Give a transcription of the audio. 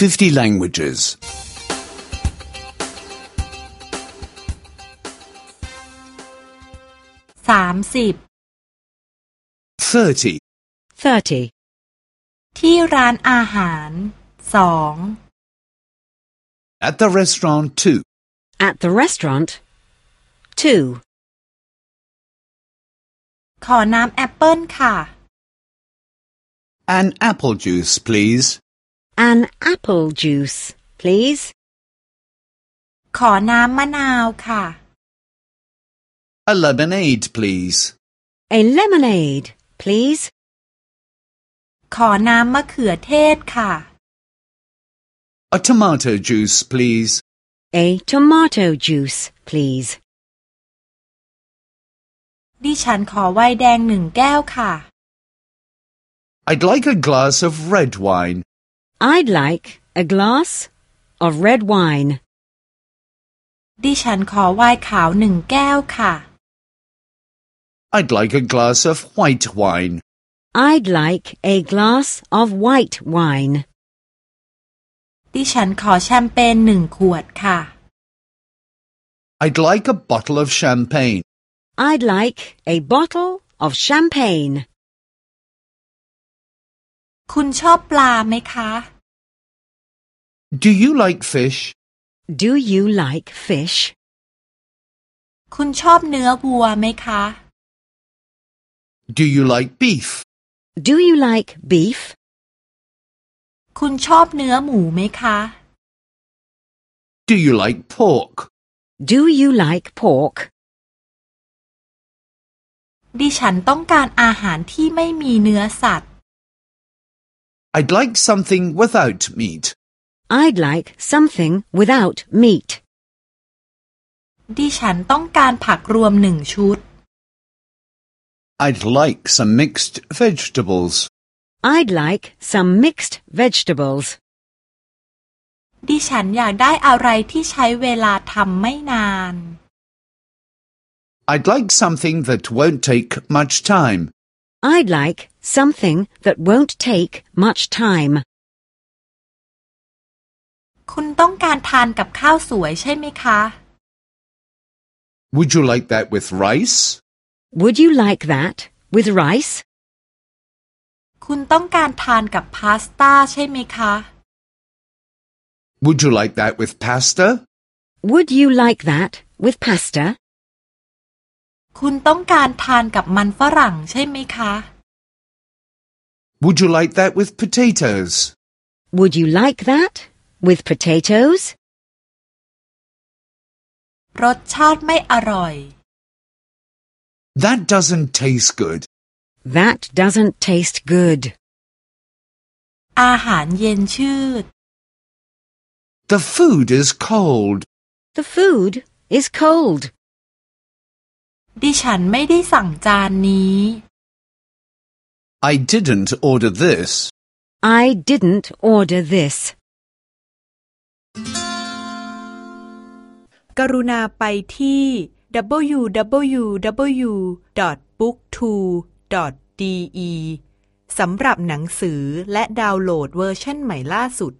50 languages. สามสิบ 30. 30. ที่ร้านอาหารสอง At the restaurant 2. At the restaurant. 2. ขอน้ำแอปเปิลค่ะ An apple juice, please. An apple juice, please. ขอน้ำมะนาวค่ะ A lemonade, please. A lemonade, please. ขอน้ำมะเขือเทศค่ะ A tomato juice, please. A tomato juice, please. ดิฉันขอไวน์แดงหนึ่งแก้วค่ะ I'd like a glass of red wine. I'd like a glass of red wine. ดิฉันขอไวน์ขาวหนึ่งแก้วค่ะ I'd like a glass of white wine. I'd like a glass of white wine. ดิฉันขอแชมเปญหนึ่งขวดค่ะ I'd like a bottle of champagne. I'd like a bottle of champagne. คุณชอบปลาไหมคะ Do you like fish? Do you like fish? คุณชอบเนื้อวัวไหมคะ Do you like beef? Do you like beef? คุณชอบเนื้อหมูไหมคะ Do you like pork? Do you like pork? ดิฉันต้องการอาหารที่ไม่มีเนื้อสัตว์ I'd like something without meat. I'd like something without meat. ดิฉันต้องการผักรวมหนึ่งชุด I'd like some mixed vegetables. I'd like some mixed vegetables. ดิฉันอยากได้อะไรที่ใช้เวลาทำไม่นาน I'd like something that won't take much time. I'd like something that won't take much time. คุณต้องการทานกับข้าวสวยใช่ไหมคะ Would you like that with rice? Would you like that with rice? คุณต้องการทานกับพาสต้าใช่ไหมคะ Would you like that with pasta? Would you like that with pasta? คุณต้องการทานกับมันฝรั่งใช่ไหมคะ Would you like that with potatoes? Would you like that with potatoes? รสชาติไม่อร่อย That doesn't taste good. That doesn't taste good. อาหารเย็นชืด The food is cold. The food is cold. ดิฉันไม่ได้สั่งจานนี้ I didn't order this. I didn't order this. กรุณาไปที่ www.booktwo.de สำหรับหนังสือและดาวน์โหลดเวอร์ชันใหม่ล่าสุด